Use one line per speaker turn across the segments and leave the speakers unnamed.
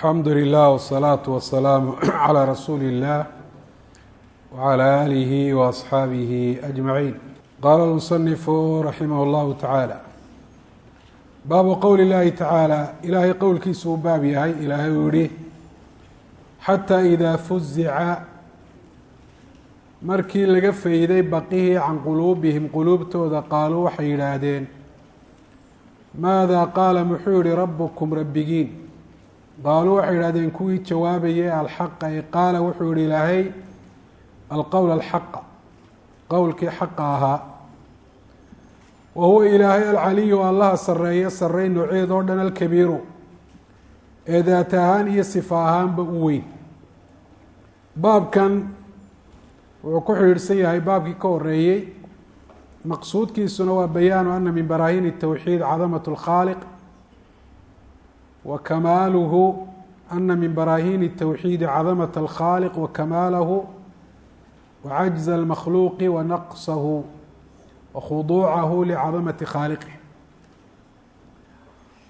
alxamdu lilah wsalaatu wasalaamu calaa rasuuli illah wacalaa aalihi waasxaabihi ajmaciin. Qaala almusanifu raximah llahu tacaala baabu qowli illaahi tacaala ilaahay qowlkiisu uu baab yahay ilaahay uu yihi xataa idaa fuzica markii laga fayday baqihii can quluubihim quluubtooda qaaluu waxay yidhaahdeen maadaa qaala? Muxuu yihi rabukum rabbigiin qaaluu waxay yidhahdeen kuwii jawaabayay alxaqa ay qaala wuxuu yihi ilaahay alqowl alxaqa qowlkii xaqa ahaa wa huwa ilaahay alcaliyu allaha sareeyo sarey nooceed oo dhan alkabiiru ee daat ahaan iyo sifa ahaanba u weyn baabkan wuxuu ku xidhiidhsan yahay baabkii ka horeeyey maqsuudkiisuna waa bayaanu ana min baraahin الtowxiid cadamaة اlkhaaliq wa kamaaluhu ana min baraahin الtowxiidi cadamaة اlkhaaliq wa kamaalahu wa cajza اlmakhluuqi wa naqsahu wa khuduucahu licadamati khaaliqih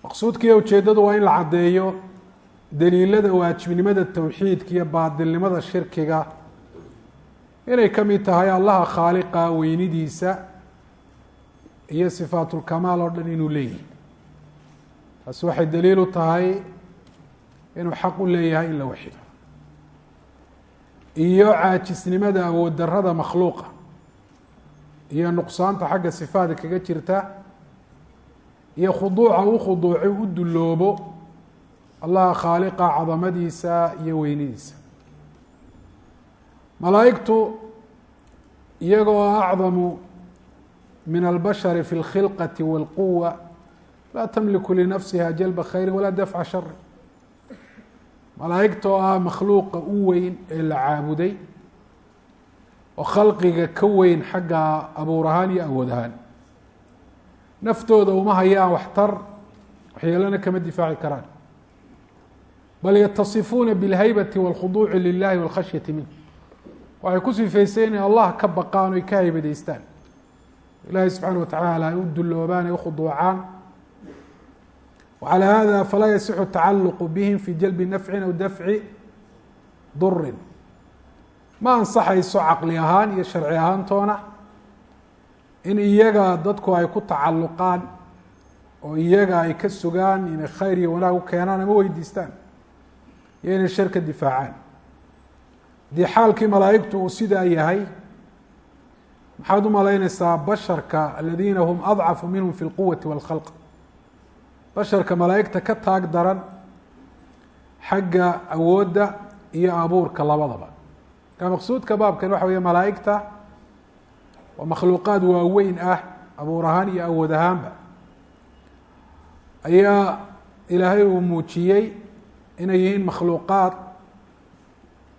maqsuudkiiyo ujeedadu waa in la caddeeyo daliilada waajibnimada towxiidka iyo baadilnimada shirkiga inay ka mid tahay allaha khaaliqa weynidiisa iyo sifaatulkamaal oo dhan inuu leeyahay taasi waxay daliil u tahay inuu xaq u leeyahay in la waxido. Iyo caajisnimada awood darada makhluuqa. Iyo nuqsaanta xagga sifaada kaga jirta. Iyo khuduuca u khuduucay u dulloobo allaha khaaliqa cadamadiisa iyo weynidiisa. Malaaigtu iyagoo acdamu min albashari fi اlkhilqati wاlquwa laa tamliku linafsiha jalba khayri walaa dafca shari malaaigta oo ah makhluuqa u weyn ee la caabuday oo khalqiga ka weyn xagga abuur ahaan iyo awood ahaan naftooda uma hayaan waxtar waxyeelana kama difaaci karaan bal yatasifuuna biاlhaybati wاlkhuduuci lilahi wاlkhashyati minh waxay ku sifeysay inay allah ka baqaan oy ka haybadeystaan ilahi subxaana watacaala ay u dulloobaan ay ukhuduucaan wacalى hada falaa yasixu tacaluqu bihim fi jalbi nafcin aw dafci durin ma ansaxayso caqli ahaan iyo sharci ahaantoona in iyaga dadku ay ku tacaluqaan oo iyaga ay ka sugaan inay khayr iyo wanaag u keenaan ama weydiistaan iyo inay shar ka difaacaan haddii xaalkii malaa'igtu uu sidaa yahay maxaad u malaynaysaa basharka aladiina hum adcafu minhum fi lquwati wاlkhalq basharka malaa'igta ka taag daran xagga awoodda iyo abuurka labadaba. Marka maqsuudka baabkan waxa weeye malaa'igta waa makhluuqaad waaweyn ah abuur ahaan iyo awood ahaanba. Ayaa ilaahay uu muujiyey inay yihiin makhluuqaad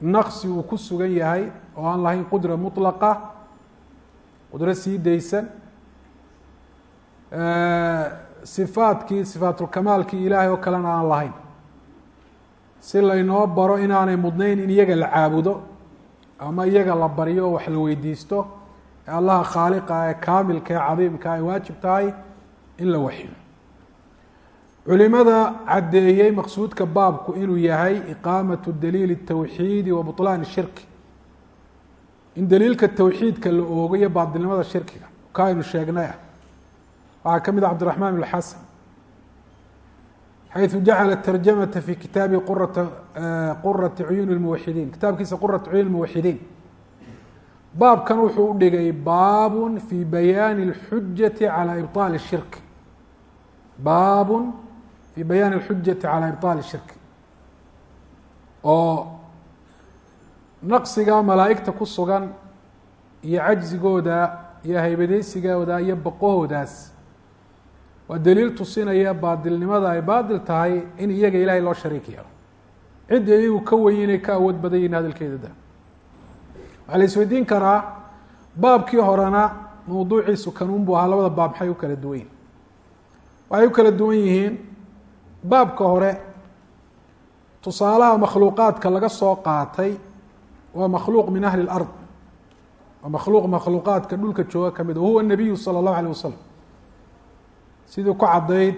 naqsi uu ku sugan yahay oo aan lahayn qudra mطlaqa qudro sii daysan sifaadkii sifaatulkamaalkii ilaahay oo kalena aan lahayn si laynoo baro inaanay mudnayn in iyaga la caabudo ama iyaga la baryo oo wax la weydiisto ee allaha khaaliqa ee kaamilka ee cadiimka ay waajib tahay in la waxiyo culimada caddeeyey maqsuudka baabku inuu yahay iqaamatu daliili الtawxiidi wa buطlaan shirki in daliilka tawxiidka la oogo iyo baadilnimada shirkiga ka aynu sheegnay ah waxaa ka mid a cabdiraحman بn xasan xayثu jacala tarjamata fi kitaabi qurata qurati cuyuun اlmuwaxidiin kitaabkiisa qurati cuyuun اlmuwaxidiin baabkan wuxuu u dhigay baab fi bayaani اlxujaةi calى ibطaali الshirk baab fi bayaani اlxujati calى ibطaali الshirk oo naqsiga malaa'igta ku sugan iyo cajzigooda iyo haybadeysigooda iyo baqahoodaas waa daliil tusinaya baadilnimada ay baadil tahay in iyaga ilaahay loo shariik yeelo cidda iyagu ka weyn inay ka awood badan yihin hadalkeeda da waxaa la isweydiin karaa baabkii horena mawduuciisu kanuun buu ahaa labada baab maxay u kala duwan yihin waxay u kala duwan yihiin baabka hore tusaalaha makhluuqaadka laga soo qaatay waa makhluuq min ahli اlard waa makhluuq makhluuqaadka dhulka jooga ka mid wahuwa nabiyu salى اllahu alيه wasalam sidii ku caddayd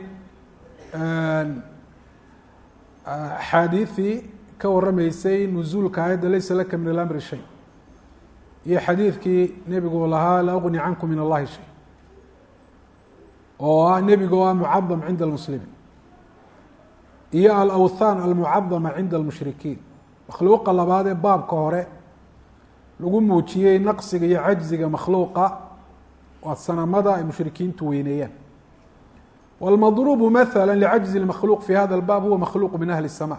axaadiidii ka warrameysay nuzuulka aayadda laysa laka min alamri shay iyo xadiidkii nebigu lahaa la ugni cankum min allahi shay oo ah nebiga oo ah mucadam cinda almuslimiin iyo alawthaan almucadama cinda almushrikiin. Makhluuqa labaad ee baabka hore lagu muujiyey naqsiga iyo cajziga makhluuqa waa sanamada ay mushrikiintu weyneeyaan wاlmadrubu maثala licajzi اmakhluuq fi hada اlbaab huwa makhluuq min ahli الsama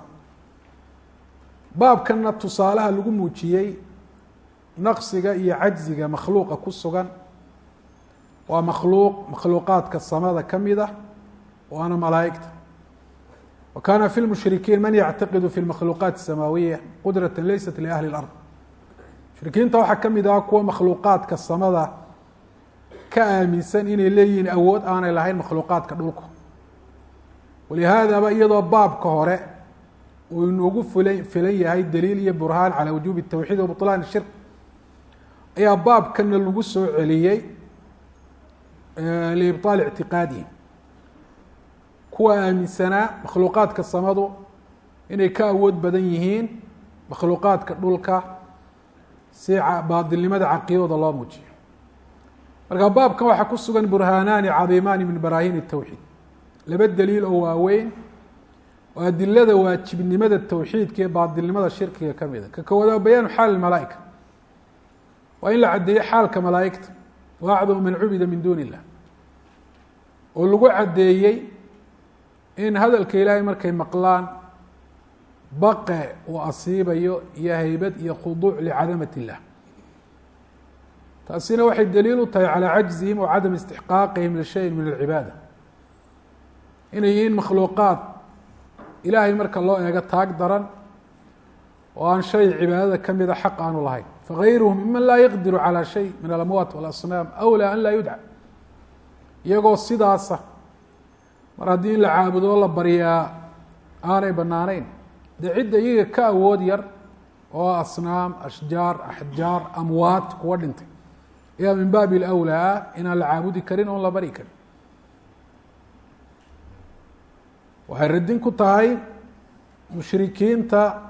baabkana tusaalaha lagu muujiyey naqsiga iyo cajziga makhluuqa ku sugan waa makhluuq makhluuqaadka samada kamid ah waana malaa'igta wa kana fi lmushrikiin man yactaqidu fi lmakhluuqaat الsamaawiya qudrata laysat liahli اlard mushrikiinta waxaa kamid ah kuwa makhluuqaadka samada ka aaminsan inay leeyihiin awood aanay lahayn makhluuqaadka dhulka walihaadaaba iyadoo baabka hore uu inugu filan yahay daliil iyo burhaan calaa wujuubi tawxiid wa shirk. Ayaa baabkana lagu soo celiyey liibطaali ictiqaadihim kuwa aaminsanaa makhluuqaadka samadu inay ka awood badan yihiin makhluuqaadka dhulka si baadilnimada caqiidooda loo muujiyo marka baabkan waxaa ku sugan burhaanaani cadiimaani min baraahin الtawxiid laba daliil oo waaweyn oo adilada waajibnimada tawxiidka iyo baadilnimada shirkiga ka mida ka koowaad waa bayaanu xaal malaaئika waa in la caddeeyo xaalka malaa'igta wa acdamu man cubida min duuni illah oo lagu caddeeyey in hadalka ilaahay markay maqlaan baqe uu asiibayo iyo haybad iyo khuduuc licadamat illah taasina waxay daliil u tahay calى cajzihim wa cadam istixqaaqihim lishayin min alcibaada. Inay yihiin makhluuqaad ilaahay marka loo eego taag daran oo aan shay cibaadada kamida xaq aanu lahayn. Fagayruhu miman laa yaqdiru calى shay min alamwaat walasnaam awlaa an laa yudca. Iyagoo sidaasa mar haddii in la caabudo la baryaa aanay banaanayn dee cidda iyaga ka awood yar oo asnaam ashjaar axjaar amwaat kuwa dhintay ayaa min baabi اlأwlaa inaan la caabudi karin oon la bari karin waxay radin ku tahay mushrikiinta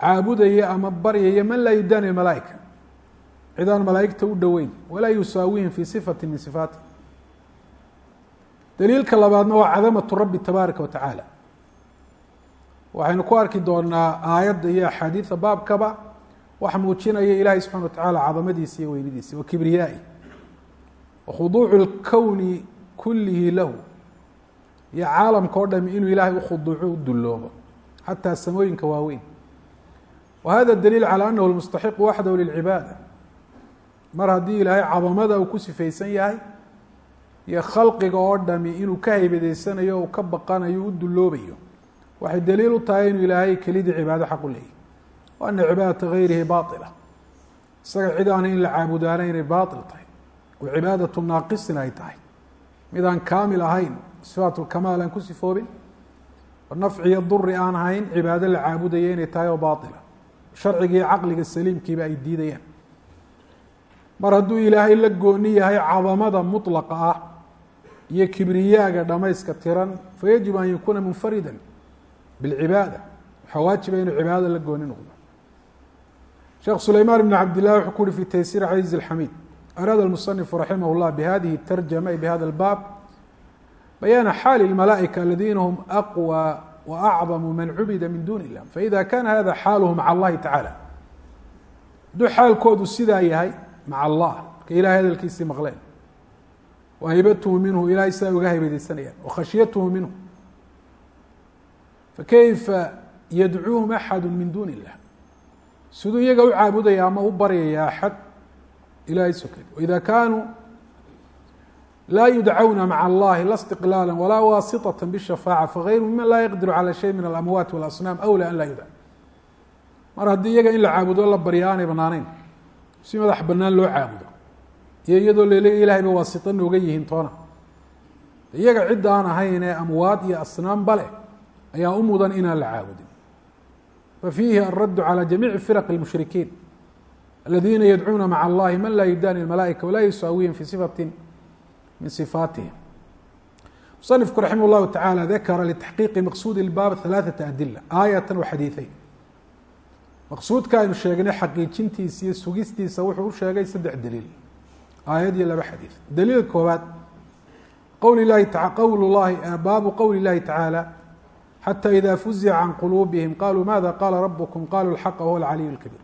caabudaya ama baryaya man laa yudaani malaaئika cid aan malaa'igta u dhoweyn walaa yusaawihim fi sifati min sifaati daliilka labaadna waa cadamatu rabbi tabaaraka wa tacaala waxaynu ku arki doonaa aayadda iyo axaadiida baabkaba waxa muujinaya ilaahay subxana wa tacaala cadamadiisa iyo weynidiisa wa kibriyaai wa khuduucu اlkowni kulihi lahu iyo caalamka o dhami inuu ilaahay ukhuduuco u dulloobo xataa samooyinka waaweyn. Wa hada daliil calى anahu lmustaxiqu waxdahu lilcibaada. Mar haddii ilaahay cadamada uu ku sifaysan yahay iyo khalqiga oo dhami inuu ka haybadeysanayo uu ka baqanayo u dulloobayo waxay daliil u tahay inuu ilaahay kelidii cibaado xaq u leeyahy wa ana cibaadata gayrihi baila isaga cid aana in la caabudaana inay bail tahay. Oo cibaadatu naaqisin ay tahay. Mid aan kaamil ahayn sifaat lkamaal aan ku sifoobin oo nafciyo duri aan hayn cibaado la caabudaya inay tahay oo baila sharciga iyo caqliga saliimkiiba ay diidayaan. Mar hadduu ilaahay la gooni yahay cadamada mطlaqa ah iyo kibriyaaga dhamayska tiran fayajibu an yakuuna munfarida bاlcibaada cibaadada la gooni sheekh sulayman bn cabd لlah wuxuu ku uhi fi taysiir caziiz الxamid araada الmuصنifu raximah الlah bhadihi الtarjama ay bhada اlbaab bayaana xaali الmalaaئika aladina hm aqwى وأcظم man cubida min duni الlah faإida kana hada xaalhm maعa اllahi taعalى hadduu xaalkoodu sidaa yahay maca allah marka ilahay hadalkiisii maqleen wa haybatuhu minhu ilahay sidaa uga haybadeysanayaan wa khashyatuhu minhu fakayfa yadcuuhum axadu min duni illah siduu iyaga u caabudaya ama u baryaya axad ilahay soked waida kaanuu laa yudcawna maca allahi la اstiqlaala walaa waasitaة bالshafaaca fagayru miman laa yaqdiru calى shay min alamwaat walasnaam awlى an laa yudca mar haddii iyaga in la caabudo la barya aanay banaaneyn si madax banaan loo caabudo iyo iyadoo lele ilahay ba waasita nooga yihiin toona iyaga cidda aan ahayn ee amwaad iyo asnaam bale ayaa u mudan inaan la caabudin fa fiihi alraddu calى jamiici firaq اlmushrikiin aladiina yadcuuna maca allahi man laa yudaani اlmalaaئika walaa yusaawihim fi sifati min sifaatihim musanifku raximah llahu tacaala dakara litaxqiiqi maqsuudi ilbaab halaaثata adila aayatan wa xadiiثeyn maqsuudka aynu sheegnay xaqiijintiisa iyo sugistiisa wuxuu u sheegay saddex daliil aayad iyo laba xadiid daliilka koobaad qowli lahi qowl llahi baabu qowli llahi tacaala xata ida fuzica can quluubihim qaluu mada qala rabkm qaluu lxaqa huwa alcaliy اlkabiir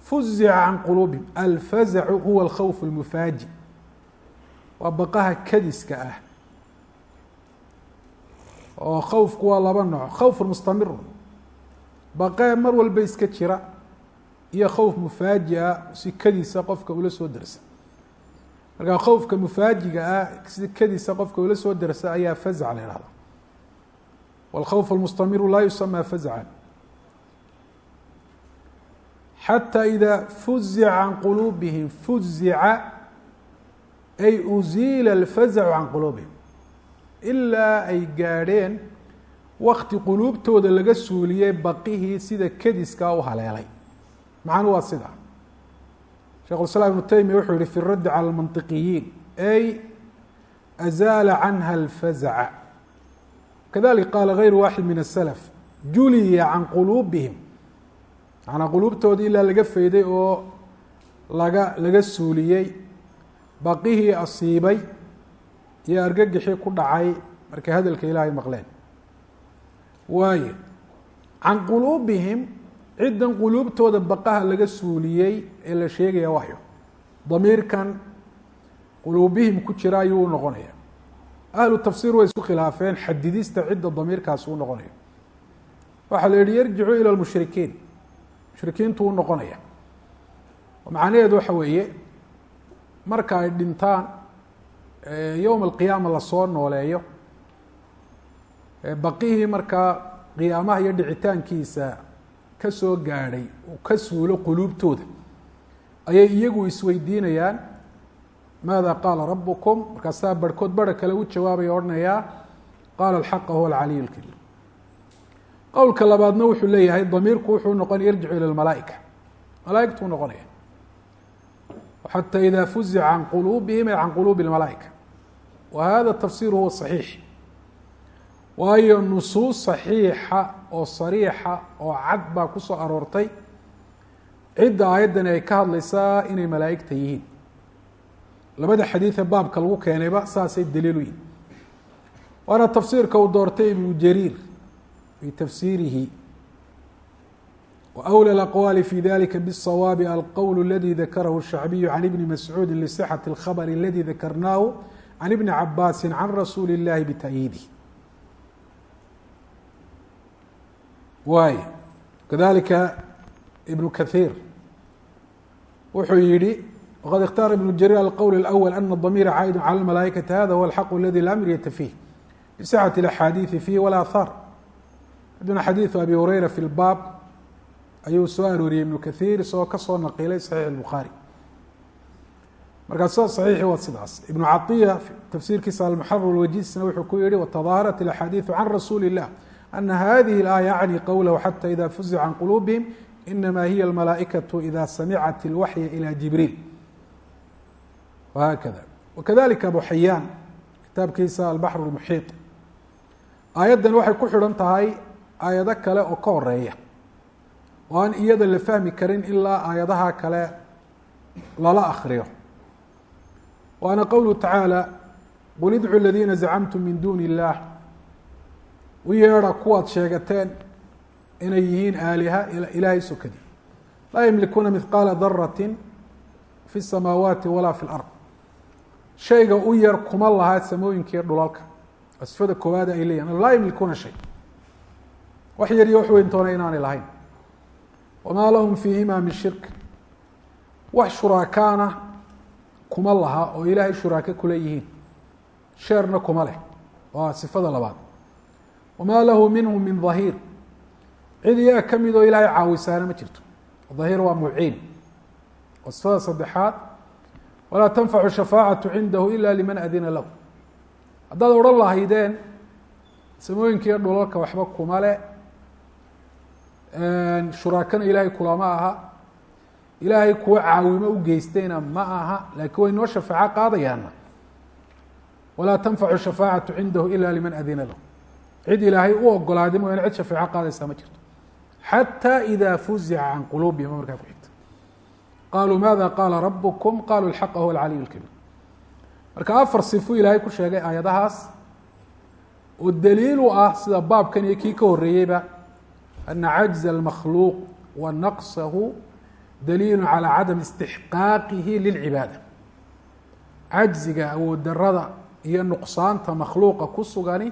fuzica can quluubihim alfazacu huwa alkhawf اlmufaaji waa baqaha kadiska ah oo khawfku waa laba nooc khawf mustamir baqee mar walba iska jira iyo khowf mufaaji-a si kadiisa qofka ula soo dersa markaa khowfka mufaajiga ah si kadiisa qofka ula soo dersa ayaa fazac la ihahda wاlkhawf اlmustamiru laa yusamaa faزcan xatى ida fuzica can quluubihim fuzica ay uziila اlfazacu can quluubihim ilaa ay gaadheen wakti quluubtooda laga suuliyey baqihii sida kadiskaa u haleelay macnu waa sida shekh iسlاm iبnu taymiya wuxuu yihi fi الraddi calى الmanطiqiyiin ay azaala canha اlfaزca kadalika qaala غayr waaxid min الslf juliya can quluubihim manaa quluubtoodii ilaa laga fayday oo laga laga suuliyey baqihii asiibay iyo argagixii ku dhacay markay hadalka ilaahay maqleen waayo can quluubihim ciddan quluubtooda baqaha laga suuliyey ee la sheegaya waayo damiirkan quluubihim ku jira ayuu u noqonaya ahlu tafsiir way isku khilaafeen xadidista cidda damiirkaasi u noqonayo. Waxaa la yihi yarjicu ila lmushrikiin mushrikiintu u noqonaya. Macnaheedu waxa weeye marka ay dhintaan yowma alqiyaama la soo nooleeyo baqihii markaa qiyaamaha iyo dhicitaankiisa ka soo gaadhay ka suulo quluubtooda ayay iyagu isweydiinayaan maada qaala rabukum markaasaa barhkood bara kale u jawaabaya odhanayaa qaala alxaqa huwa alcaliy اlkabiir qowlka labaadna wuxuu leeyahay damiirku wuxuu noqonaya yarjicu ilى اmalaaئika malaaigtuu noqonaya xatى ida fuzica can quluubihim ay can quluubi اlmalaaئika wa hada tafsir huwa صaxiix waayo nusuus صaxiixa oo sariixa oo cad baa ku soo aroortay cidda aayaddani ay ka hadlaysaa inay malaa'igta yihiin labada xadiidee baabka lagu keenayba saasay daliilu yihin waana tafsiirka uu doortay ibnu jariir fi tafsiirihi وأولى الأقوال في ذلika بالصواب الqول الذي ذkره الشhعبي عن بن مسعوud لصحة الخبر الذي ذkرناه عن بن عabاس عن رsuuل اللahi بتأييده waay كذلika بن كثير wuxuu yihi وqad اkhتاaر بن جرير الqول الأول أن الضمير cاaئد على الملائكة hذا هو الحق الذي لا مryة فيه لصحة الأحاadيث فيه والآثار duna xadيiث أbي هريرة في الbاب ayuu soo arooriyey iبن kaثيir isagoo kasoo naqilay صaحيح الbخaarي markaa sida صaحيiحi waa sidaas iبن caطية tafsirkiisa alمحرر الwجisna wuxuu ku yihi وتظاهرت الأحاadيث عن رsuuل اللh أن hذه الآية يعnي qwله حتى إذا فزع عن قلوبهم إنما هي الملائكة إذا سمعت الوحي إلى جiبريل وhkذا وكذلika أبو حyاn kitaabkiisa البحر المحيط aayaddan waxay ku xidhan tahay aayado kale oo ka horeeya oo aan iyada la fahmi karin ilaa aayadaha kale lala akriyo waana qowluhu tacaalى qul idcu اladiina zacmtum min duni الlah u yeedha kuwaad sheegateen inay yihiin aaliha ilaahay sokadii laa ymlikuuna mihqaala darati fi الsamaawaati walaa fi اlأrض shayga u yar kuma lahaa samooyinkiiyo dhulalka. Sifada koowaad ay leeyihiin laa ymlikuuna shay. Wax yar iyo wax weyntoona inaanay lahayn. Wamaa lahum fiihima min shirk. Wax shuraakaana kuma laha oo ilaahay shuraake kule yihiin sheerna kuma leh. Waa sifada labaad. Wamaa lahu minhum min dhahiir. Cid iyaga ka mid oo ilaahay caawisaana ma jirto. Dhahiir waa muciin. Waa sifada saddexaad walaa tanfacu shafaacatu cindahu ila liman adina lahu. Haddaad odhan lahaydeen samooyinkiiyo dhulalka waxba kuma le shuraakana ilaahay kulama aha. Ilaahay kuwa caawimo u geystayna ma aha laakiin way noo shafaaco qaadayaana walaa tanfacu shafaacatu cindahu ila liman adina lahu. Cid ilaahay u ogolaaday mooyaane cid shafeeco qaadaysaa ma jirto. Xatى ida fuzica can quluubihim markaa ku xigta qaluu maada qaala rabkm qaluu اlxaqa huwa alcaliy اlkabiir marka afar sifu ilaahay ku sheegay aayadahaas oo daliil u ah sida baabkan iyo kii ka horeeyeyba ana cajza اlmakhluuq wa naqsahu daliilu calى cadam istixqaaqihi lilcibaada cajziga awood darada iyo nuqsaanta makhluuqa ku sugani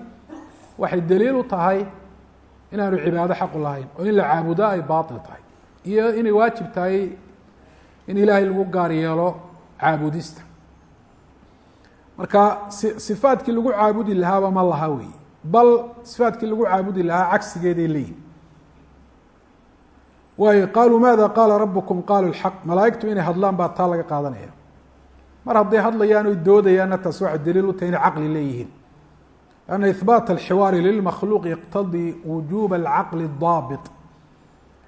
waxay daliil u tahay inaanu cibaado xaqu lahayn oo in la caabudo ay baatil tahay iyo inay waajib tahay in ilaahay lagu gaar yeelo caabudista. Marka sifaadkii lagu caabudi lahaaba ma laha wey bal sifaadkii lagu caabudi lahaa cagsigeeday leeyihiin waayo qaaluu maada qaala rabukum qaalu lxaq. Malaaigtu inay hadlaan baa taa laga qaadanaya. Mar hadday hadlayaan oy doodayaanna taas waxay daliil u tahay inay caqli leeyihiin. Ana ihbaat alxiwaari lilmakhluuqi iqtadii wujuuba alcaqli daabit.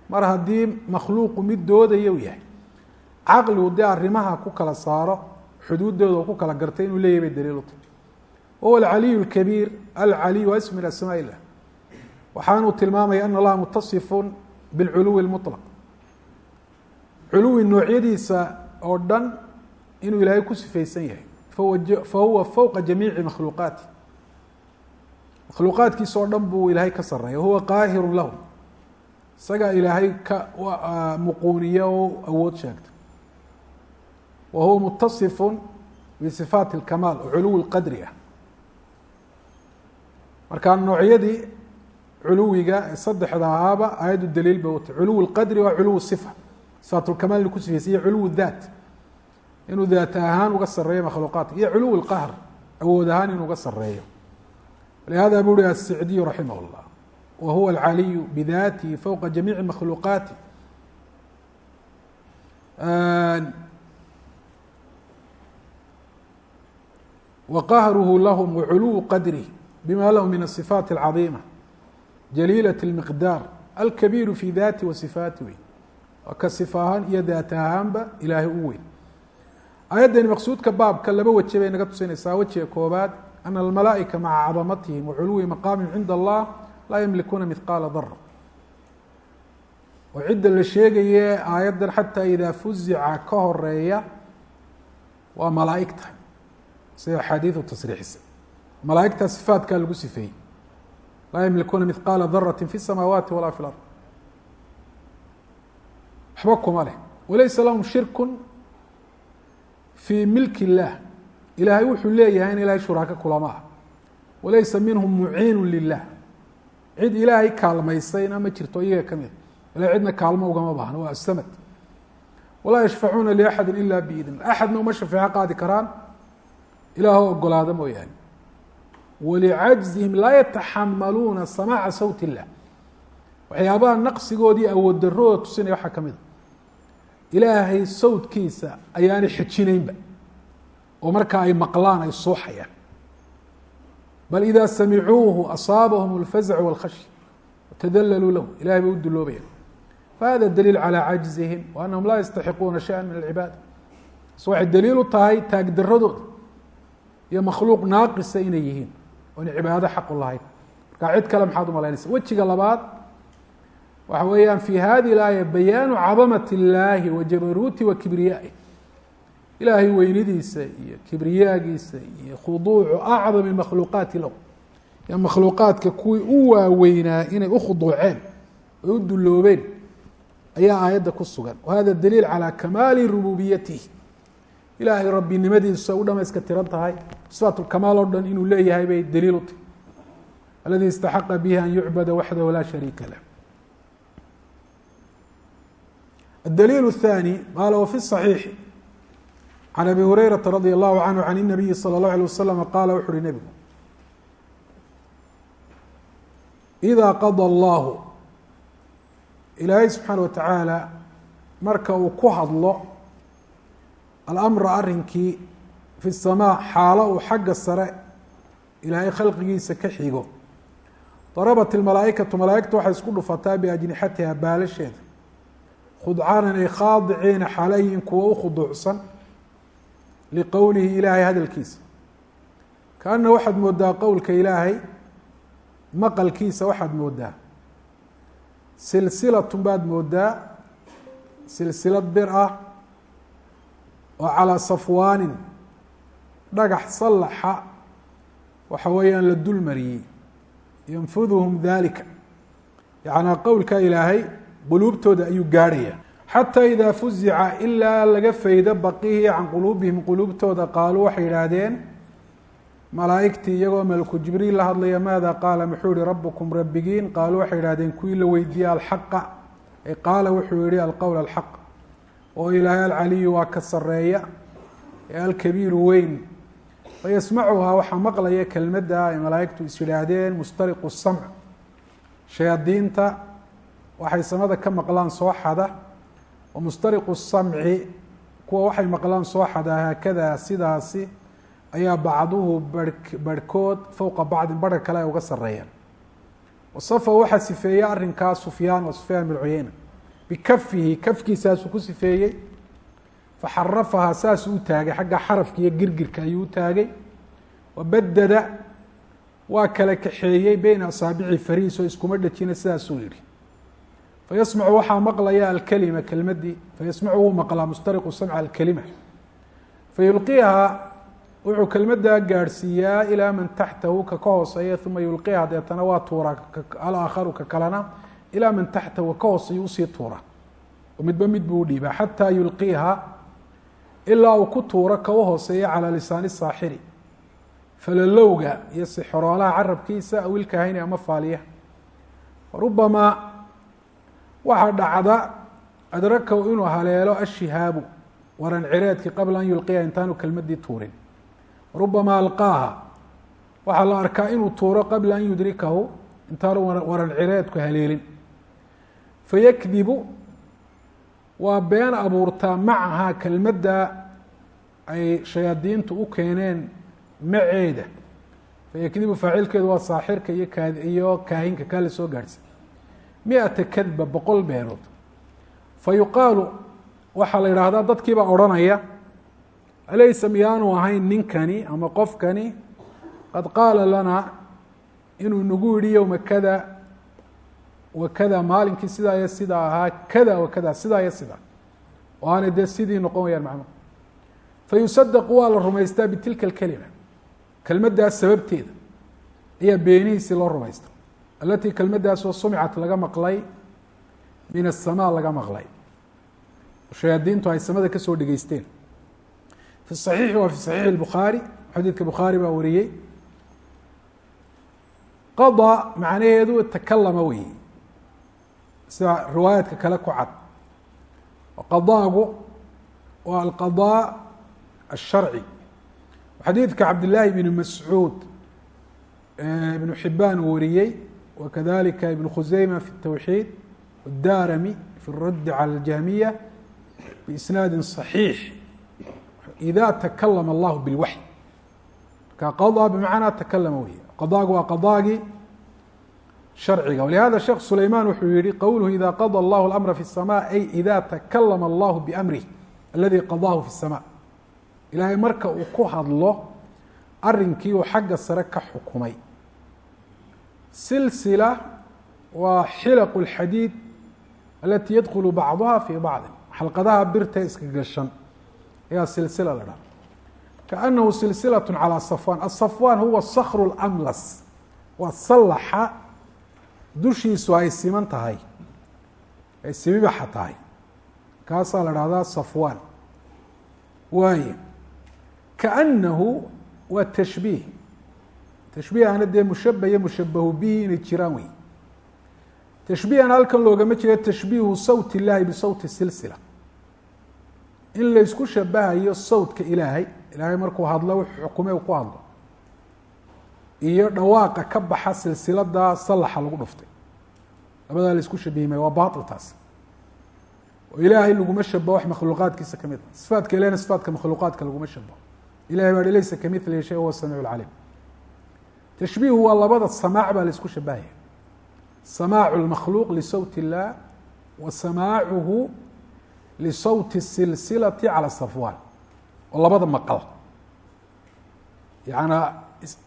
Mar haddii makhluuqu mid doodayo yahay caqligu dee arrimaha ku kala saaro xuduuddooda ku kala gartay inuu leeyahy bay daliilu tahy wahuwa alcaliyu lkabiir alcaliyu asm min asmaa waxaanuu tilmaamaya ana allaha mutasifun bilculuwi lmutlaq culuwi noocyadiisa oo dhan inuu ilaahay ku sifaysan yahay. Fa huwa fowqa jamiici makhluuqaati. Makhluuqaadkiisa oo dhan buu ilaahay ka sareeya wahuwa qaahirun lahu. Isagaa ilaahay ka ah, muquuniya oo awood sheegta wa huwa mutasifun bisifaati اlkamaal oo culuwi اlqadri ah marka noocyadii culuwiga ee saddexda ahaaba aayaddu daliil bay utay culuwi اlqadri waa culuwi sifa sifaat lkamaal inu ku sifaysa iyo culuwi daat inuu daat ahaan uga sareeyo makhluuqaadka iyo culuwi اlqahr awood ahaan inuu uga sareeyo لhada bu ui الsicdiي raximah الlah wa huwa العaliي bdatihi fوqa جamيiع مakhluuqaati waqahruhu lahum waculuwu qadrih bima lahu min asifaat alcadiima jaliilat lmiqdaar alkabiiru fi daati wa sifaati wey waa ka sifa ahaan iyo daat ahaanba ilaahay u weyn. Aayaddani maqsuudka baabka laba weje bay naga tusinaysaa. Wejiga koobaad ana almalaa'ika maca cadamatihim wa culuwi maqaamihim cinda allah laa yamlikuuna midqaala dara oo cidda la sheegaye aayaddan xataa idaa fuzica ka horreeya waa malaa'igta sida axaadiiثu tasriixisa malaaئgta صifaatkaa lagu sifeeyey laa يمlikuuna مثقاaلa ضرة في السماawaaتi وala في الأرض waxba kuma leh walaysa lahm شhirك في milk الlah ilaahay wuxuu leeyahay in ilahay shuraako kulama ah walaysa minhum muciinu lilah cid ilaahay kaalmaysayna ma jirto iyaga ka mida ila cidna kaalmo ugama baahno waa asamad walaa yashfacuuna liaxadi ila biidn axadna uma shafeeco qaadi karaan ilaahoo ogolaada mooyaane walicajzihim laa yataxamaluuna samaaca sawt illah waxyaabaha naqsigoodii awood darooda tusinaya waxaa ka mid a ilaahay sawdkiisa ayaanay xejinaynba oo marka ay maqlaan ay suuxayaan bal ida samicuuhu asaabahum اlfazcu wاlkhashya watadalaluu lahu ilahay bay u duloobayaan fahada daliil calى cajzihim wa anahum laa yastaxiquuna shaya min alcibaada bas waxay daliil u tahay taagdaradooda iyo makhluuq naaqisa inay yihiin oo ina cibaado xaqu lahayn markaa cid kale maxaad umalaynaysa wejiga labaad waxa weeyaan fi hadi اlaaya bayaanu cadamaة اllahi wa jabaruuti wa kibriyaih ilaahay weynidiisa iyo kibriyaagiisa iyo khuduucu acdami makhluuqaati lahu ya makhluuqaadka kuwii u waaweynaa inay ukhuduuceen oy u duloobeen ayaa aayadda ku sugan wahada daliil calى kamaali rububiyatihi ilaahay rabbinimadiisu ay u dhamayska tiran tahay sifaat lkamaal oo dhan inuu leeyahay bay daliil u tahy aladi istaxaqa bihi an yucbada waxdahu laa shariika lah الdliil الثاني qala wfi الصaxiixi can abi hureyraةa radي الlahu canhu can الnabiyi slى الlaه alيه waslm qaala wuxu uhi nebigu إida qadى اllahu ilaahay subxaana wa tacaala marka uu ku hadlo alamra arrinkii fi samaa xaalo uu xagga sare ilaahay khalqigiisa ka xigo darabat ilmalaaikatu malaa'igta waxay isku dhufataa biajnixatiha baalasheeda khudcaanan ay khaadiciina xalayin kuwa u khuduucsan liqowlihi ilaahay hadalkiisa kaana waxaad moodaa qowlka ilaahay maqalkiisa waxaad moodaa silsilatun baad moodaa silsilad bir ah oo calaa safwaanin dhagax sallaxa waxa weeyaan la dul mariyey. Yanfuduhum dalika yacnaa qowlka ilaahay quluubtooda ayuu gaadhaya xataa idaa fuzica ilaa laga faydo baqihii can quluubihim quluubtooda qaaluu waxay yidhaahdeen malaa'igtii iyagoo malku jibriil la hadlaya maada qaala? Muxuu yihi rabukum rabbigiin. Qaaluu waxay yidhahdeen kuwii la weydiiyey alxaqa. Qaala wuxuu yihi alqowl alxaq oo ilaahay alcaliyu waa ka sareeya ee alkabiiru weyn. Fayasmacuhaa waxaa maqlaya kelmadda ay malaa'igtu is yidhaahdeen mustariqu samc shayaadiinta waxay samada ka maqlaan soo xada wa mustariqu samci kuwa waxay maqlaan soo xada haakadaa sidaasi ayaa bacduhu bar barhkood fowqa bacdin barhka kale ay uga sareeyaan wasafa waxaa sifeeyey arrinkaa sufyaan waa sufyaan bin cuyeyna bikafihi kafkiisaasuu ku sifeeyey faxarafahaa saasuu u taagay xagga xarafka iyo girgirka ayuu u taagay wabadada waa kala kaxeeyey beyna asaabici fariis oo iskuma dhejina sidaasuu yihi fayasmacu waxaa maqlaya alkelima kelmadii fayasmacu wuu maqlaa mustariqu samca alkelima fayulqiyahaa wuxuu kelmaddaa gaadhsiiyaa ilaa man taxtahu ka ka hooseeya uma yulqiha deetana waa tuuraa alaakharu ka kalena ilaa man taxtahu ka hooseeya u sii tuura oo midba mid buu udhiibaa xataa yulqiiha ilaa uu ku tuuro ka hooseeya calaa lisaani saaxiri. Falalowga iyo sixroolaha carabkiisa aw ilkahayni ama faaliyaha rubamaa waxaa dhacda adrakow inuu haleelo ashihaabu waran cireedkii qabla an yulqiya intaanu kelmadii tuurin. Rubamaa alqaaha waxaa la arkaa inuu tuuro qabla an yudrikahu intaanu waran cireedku haleelin fayakdibu waa been abuurtaa macahaa kelmadda ay shayaadiintu u keeneen maceeda fayakdibu faacilkeedu waa saaxirka iyo kaa iyo kaahinka kaa la soo gaadhsay mi-ata kadba boqol beenood fa yuqaalu waxaa la yidhaahdaa dadkiibaa odhanaya alaysa miyaanu ahayn ninkani ama qofkani qad qaala lanaa inuu nagu yihi yowma kada wa kada maalinkii sidaa iyo sidaa ahaa kada wa kada sidaa iyo sidaa oo aanay dee sidii noqon wayaan macnuhu fayusadaqu waa la rumaystaa bitilka alkelima kelmaddaas sababteeda ayaa beenihiisii loo rumaysta alatii kelmaddaasoo sumcat laga maqlay min asamaa laga maqlay shayaadiintu ay samada ka soo dhegeysteen fi saxiixi waa fi saxiixi lbukhaari xadiidka bukhaari baa wariyey qadaa macnaheedu takalama wey sida riwaayaadka kale ku cad qadaagu waa alqadaa الsharci xadiidka cabdillaahi bn mascuud ibnu xibaan wariyey wakadalika ibn khuseyma fi الtawxiid الdarami fi الradd calى اljahmiya biisnaadi صaxiix ida takalama allahu bilwaxy marka qadaa bimacnaa takalama wey qadaagu waa qadaagii sharciga walihada sheekh sulayman wuxuu yihi qowluhu ida qada allahu اlamra fi الsma ay ida takalama allahu bamrih aladi qadaahu fi الsma ilaahay marka uu ku hadlo arrinkii uu xagga sare ka xukumay silsila waa xilaq اlxadiid alati yadkulu bacduha fi bacdi xalqadaha birta iska gashan ayaa silsila la dhaha kaanahu silsilaة calى safwan asafwan huwa skru اlamlas waa sallaxa dushiisu ay siman tahay ay simibaxa tahay. Kaasaa la dhahdaa safwan waaye kaanahu waa tashbiih. Tashbiihana dee mushabah iyo mushabahu bihi inay jiraan wey. Tashbiihana halkan loogama jeedo tashbiihu sawt illahi bisawti silsila. In laysku shabahayo sawtka ilaahay ilaahay markuu hadlo xukume ku hadlo. Iyo dhawaaqa ka baxa silsilada sallaxa lagu dhuftay labadaa la isku shabihi maayo waa baail taas. Oo ilaahay laguma shabaho wax makhluuqaadkiisa ka mid a sifaatka ilahna sifaatka makhluuqaadka laguma shabaho ilahay baa hi laysa kamilihi shay huwa samiic lcaliim tashbiihu waa labada samaac baa la isku samaacu lmakhluuq lisawt illah wa samaacuhu lisawti silsilati calى safwan oo labada maqal. Yaana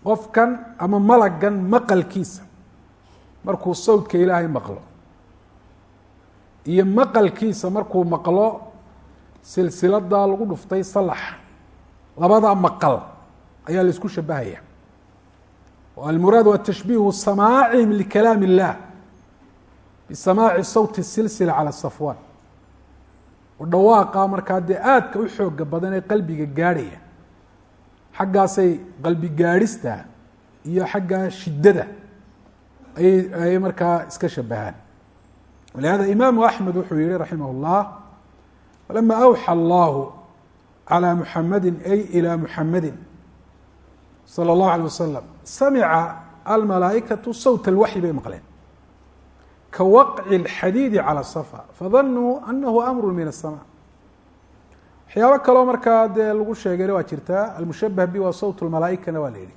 qofkan ama malagan maqalkiisa markuu sawdka ilaahay maqlo. Iyo maqalkiisa markuu maqlo silsiladaa lagu dhuftay salaxa labada maqal ayaa la shabahaya. Almuraad waa tashbiihu samaacihim likalaam illah bisamaaci sawti silsila cala safwan. Oo dhawaaqa markaa dee aadka u xooga badan ee qalbiga gaadhaya xaggaasay qalbi gaadhista iyo xagga shiddada ayay ayay markaa iska shabahaan walihada imaamu axmed wuxuu yihi raximah اllah falama awxa allahu calى muxamadi ay ilى muxamadi salى اllahu alيه wasalam samica almalaaئikaةu sawt اlwaxyi bay maqleen ka waqci اlxadiidi calى safa fadanuu anahu amru min الsma waxyaabo kaloo markaa dee lagu sheegayna waa jirtaa almushabah bi waa sawt اlmalaaئikana waa la yihi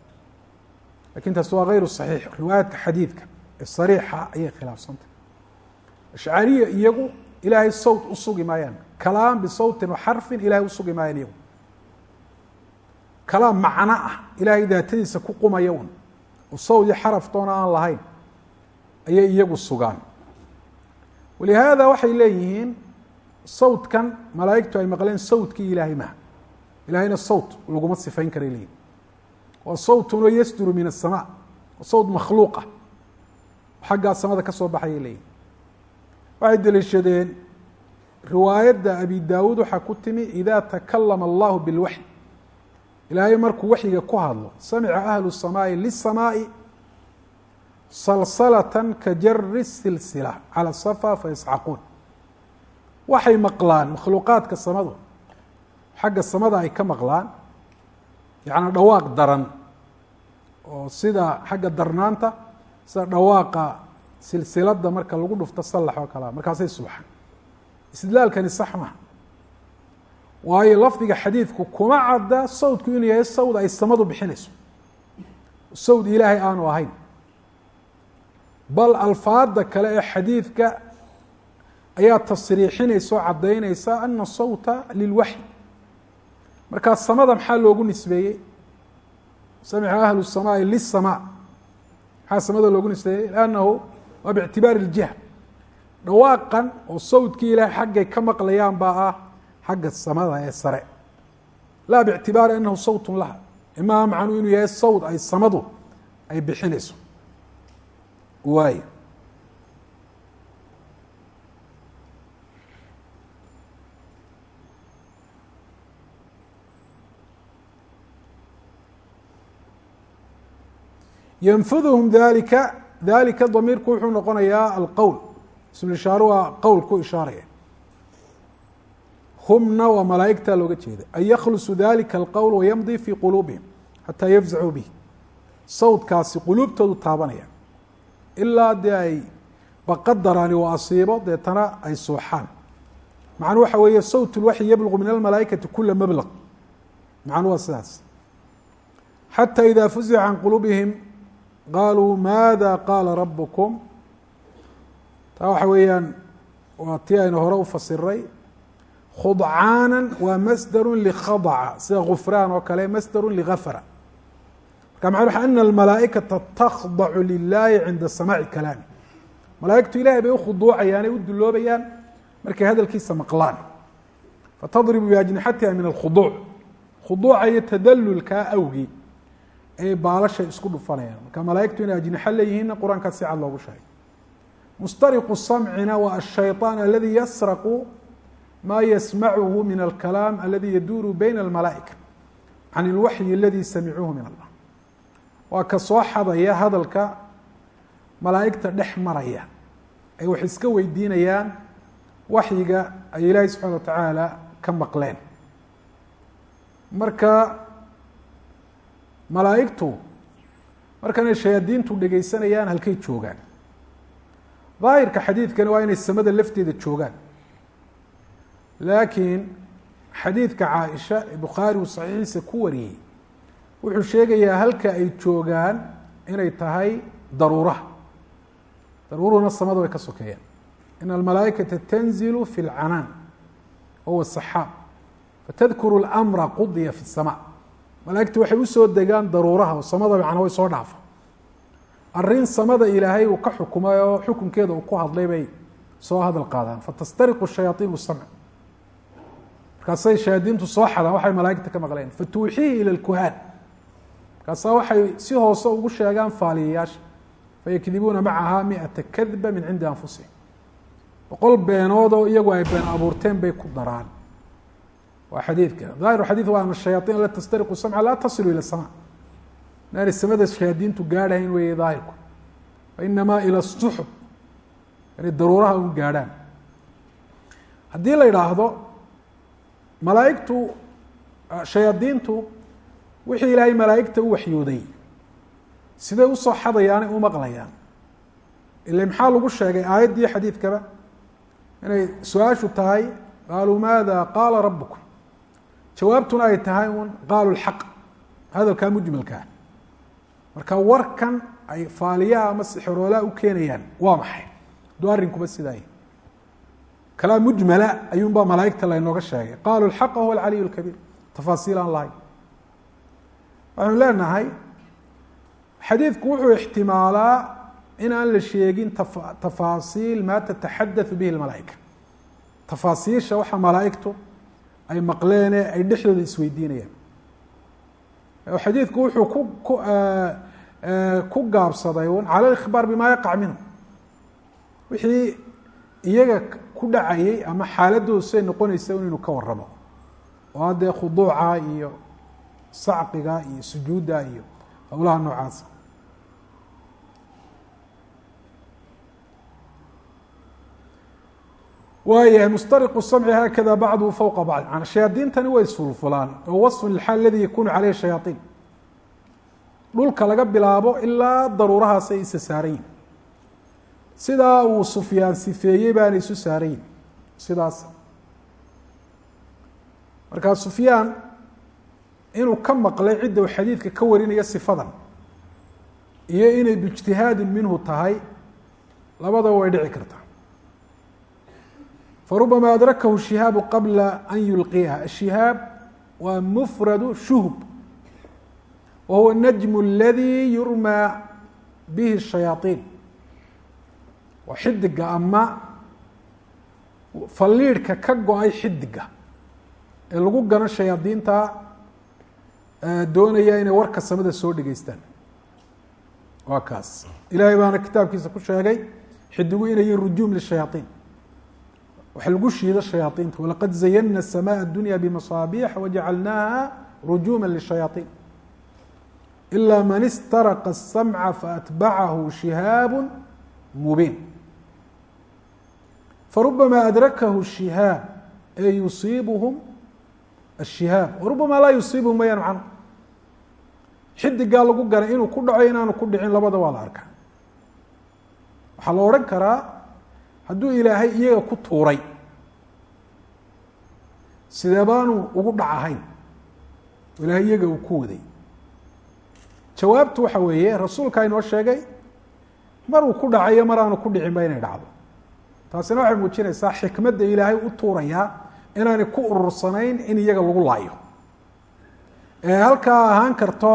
laakiin taas waa غayru صaxiix riwaayaadka xadiidka ee sariixa ayay khilaafsantah ashcariya iyagu ilaahay sawt usugi maayaan. Kalaam bisawtin waxarfin ilahay usugi maayaan iyagu. Kalaam macno ah ilaahay daatadiisa ku qumaya un oo sawt iyo xaraf doona aan lahayn ayay iyagu sugaan. Walihaada waxay leeyihiin sawtkan malaaigtu ay maqleen sawtkii ilaahay maha ilahayna sawt laguma sifayn karay leeyihiin waa sawtunoo yasduru min aلsama waa sawt makhluuqa xaggaa samada ka soo baxayay leeyihin waxay deliishadeen riwaayadda abi daawuud waxaa ku timi ida takalama allahu bilwaxy ilaahay markuu waxyiga ku hadlo samica ahlu الsamaai liلsamaai salsalatan ka jari silsila calى safa fayascaquun waxay maqlaan makhluuqaadka samadu xagga samada ay ka maqlaan yacni dhawaaq daran oo sida xagga darnaanta sida dhawaaqa silsilada marka lagu dhufto sallax oo kalea markaasay subaxaan istidlaalkani sax maha waayo lafdiga xadiidku kuma cadda sawdku inuu yahay sawd ay samadu bixinayso. Sawd ilaahay aanu ahayn. Bal alfaada kale ee xadiidka ayaa tasriixinaysa oo caddaynaysa ana sawta lilwaxyi markaa samada maxaa loogu nisbeeyey samica ahlu الsamaai liلsamaa maxaa samada loogu nisbeeyey lannahu waa bictibaari اljiha dhawaaqan oo sawdkii ilaahay xaggay ka maqlayaan baa ah xagga samada ee sare laa bictibaari anahu sawt laha imaa macnuu inuu yahay sawd ay samadu ay bixinayso waay ynfudhum dalika dalika damiirku wuxuu noqonayaa alqowl ismuishaaru waa qowl ku ishaaraya. Humna waa malaaigta looga jeeda an yakhlusu dalika alqowl wayamdi fi quluubihim xataa yafzacuu bih sawdkaasi quluubtoodu taabanaya. Ilaa dee ay baqadarani u asiibo deetana ay suuxaan macnuu waxa weeye sawt lwaxyi yablugu min almalaaikati kula mablaq. Macnuu waa sidaas. Xata ida fuzica can quluubihim qaluu maada qaala rabukum taa waxa weeyaan waa tii aynu hore ufasiray khudcaana waa masdaru likhadaca sida gufraan oo kale masdaru ligafara marka maxa ana almalaaئikata takdacu lilahi cinda samaaci kalaami malaaigtu ilahay bay ukhuduucayaan ay u duloobayaan markay hadalkiisa maqlaan. Fatadribu biajnixatiha min alkhuduuc khuduuca iyo tadalulkaa awgii ayay baalashay isku dhufanayaan marka malaaigtu inay ajnixo leeyihiinna qur'aankaa si cad loogu sheegay. Mustariqu samcina waa ashayطaan aladi yasraqu ma yasmacuhu min alkalaam aladi yaduuru bayna almalaa'ika can ilwaxyi aladi samicuuhu min allah. Waa ka soo xadaya hadalka malaa'igta dhex maraya. Ay wax iska weydiinayaan waxyiga ay ilaahay subxana wa tacaala ka maqleen. Marka malaa'igtu markanay shayaadiintu dhegeysanayaan halkay joogaan daahirka xadiidkani waa inay samada lafteeda joogaan laakiin xadiidka caaisha ee bukhaari uu saxiixiisa ku wariyey wuxuu sheegayaa halka ay joogaan inay tahay daruuraha daruuruhuna samada way ka sokeeyaan in almalaaئikaةa tanzilu fi اlcanaan wahuwa saxaab fatadkuru اlأmra qudiya fi الsama malaaigtu waxay u soo degaan daruuraha samada macna way soo dhaafa arrin samada ilaahay uu ka xukumay oo xukunkeeda uu ku hadlay bay soo hadal qaadaan. Fatastariqu shayaaiinu samc. Markaasay shayaadiintu soo xadaan waxay malaaigta ka maqleen. Fatuuxiihi ila lkuhaan markaasaa waxay si hoose ugu sheegaan faaliyayaasha fayakdibuuna macaha miata kadba min cindi anfusihim. Boqol beenood oo iyagu ay been abuurteen bay ku daraan waa xadiidka. Aahiru xadiid waa ana shayaaiin la tastariqu samca laa tasilu ila sama inaanay samada shayaadiintu gaadhahayn weeye daahirku. Wainamaa ila suxub inay daruuraha un gaadhaan. Haddii la idhaahdo malaaigtu shayaadiintu wixii ilaahay malaaigta u waxyooday siday u soo xadayaanay u maqlayaan? Ila maxaa lagu sheegay aayaddii xadiidkaba inay su'aashu tahay qaaluu maada qaala rabukum jawaabtuna ay tahay un qaalu lxaq hadalkaa mujmalkaa. Marka warkan ay faaliyaha ama sixiroolaa u keenayaan waa maxay? Hadduu arrinkuba sidaay. Kalaa mujmala ayuunbaa malaaigta laynooga sheegay. Qaaluu lxaqa huwa alcaliy lkabiir tafaasiil aan lahayn waxaynu leenahay xadiidku wuxuu ixtimaalaa in la sheegin tafaasiil maa tataxadau bihi lmalaaika tafaasiisha waxa malaaigtu ay maqleene ay dhexdooda isweydiinayaan. Xadiidku wuxuu ku ku ku gaabsaday cala alikhbaar bima yaqac minhu. Wixii iyaga ku dhacayay ama xaaladoodu siday noqonaysa inaynu ka waramo oo haddee khuduuca iyo sacqiga iyo sujuudda iyo howlaha noocaasa waayahay mustariqu samci haakada bacduhu fowqa bacd. An shayaadiintani way isfulfulaan oo wasfun lilxaal aladi yakunu caleyhi shayaaiin dhulka laga bilaabo ilaa daruurahaasay isa saarayin sidaa uu sufyaan sifeeyey baana isu saarayin sidaas. Markaa sufyaan inuu ka maqlay cidda uu xadiidka ka warinayo sifadan iyo inay biijtihaadin minhu tahay labadaba way dhici kartaa farubama adrakahu shihaabu qabla an yulqiha ashihaab waa mufradu shuhb wa huwa najmu aladi yurmaa bihi shayaaiin waa xidiga ama faliidhka ka go'ay xidiga ee lagu gano shayaadiinta doonaya inay warka samada soo dhegeystaan waa kaas ilahay baana kitaabkiisa ku sheegay xidigu inay yihiin rujuum lishayaaiin waxa lagu shiido shayaaiinta walaqad zayana الsamaء اdunya bmasaabiix wajacalnaha rujuuma lishayaaiin ilaa man istaraqa الsamca faatbacahu shihaab mubiin farubama adrakahu shihaab ee yusiibuhum ashihaab warubama laa yusiibuhum mayaan macno xidigaa lagu ganay inuu ku dhaco inaanu ku dhicin labada waa la arkaa waxaa la odhan karaa hadduu ilaahay iyaga ku tuuray sidee baanu ugu dhacahayn ilaahay iyaga uu ku waday. Jawaabtu waxa weeye rasuulkaa inoo sheegay mar uu ku dhacayo mar aanu ku dhicinba inay dhacdo. Taasina waxay muujinaysaa xikmadda ilaahay u tuurayaa inaanay ku urursanayn in iyaga lagu laayo. Ee halkaa ahaan karto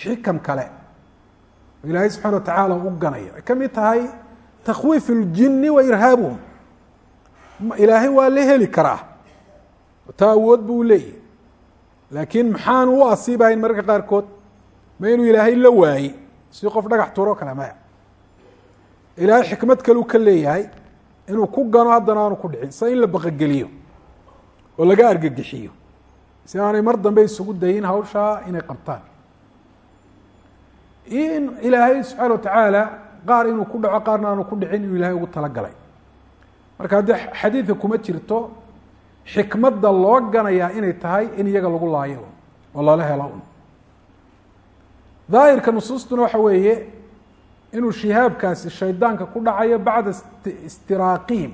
xikam kale ilaahay subxana wa tacaala u ganayo. Ay ka mid tahay takwiif اljini wa irhaabuhum. Ilaahay waa la heli karaa. Taa awood buu leeyahy laakiin maxaanu u asiibahayn mararka qaarkood? Ma inuu ilaahay la waayey si qof dhagax tuuro kale maya. Ilaahay xikmad kaleu ka leeyahay inuu ku gano haddana aanu ku dhicin. Sa in la baqageliyo oo laga argagixiyo. Si aanay mar dambe isugu dayin hawshaa inay qabtaan. In ilaahay subxaana wa tacaala qaar inuu ku dhaco qaarna aanu ku dhicin inuu ilahay ugu talagalay. Marka haddii xadiidka kuma jirto xikmadda loo ganayaa inay tahay in iyaga lagu laayo oo lala helo un. Daahirka nusuustuna waxa weeye inuu shihaabkaasi shaydaanka ku dhacayo bacda istiraaqihim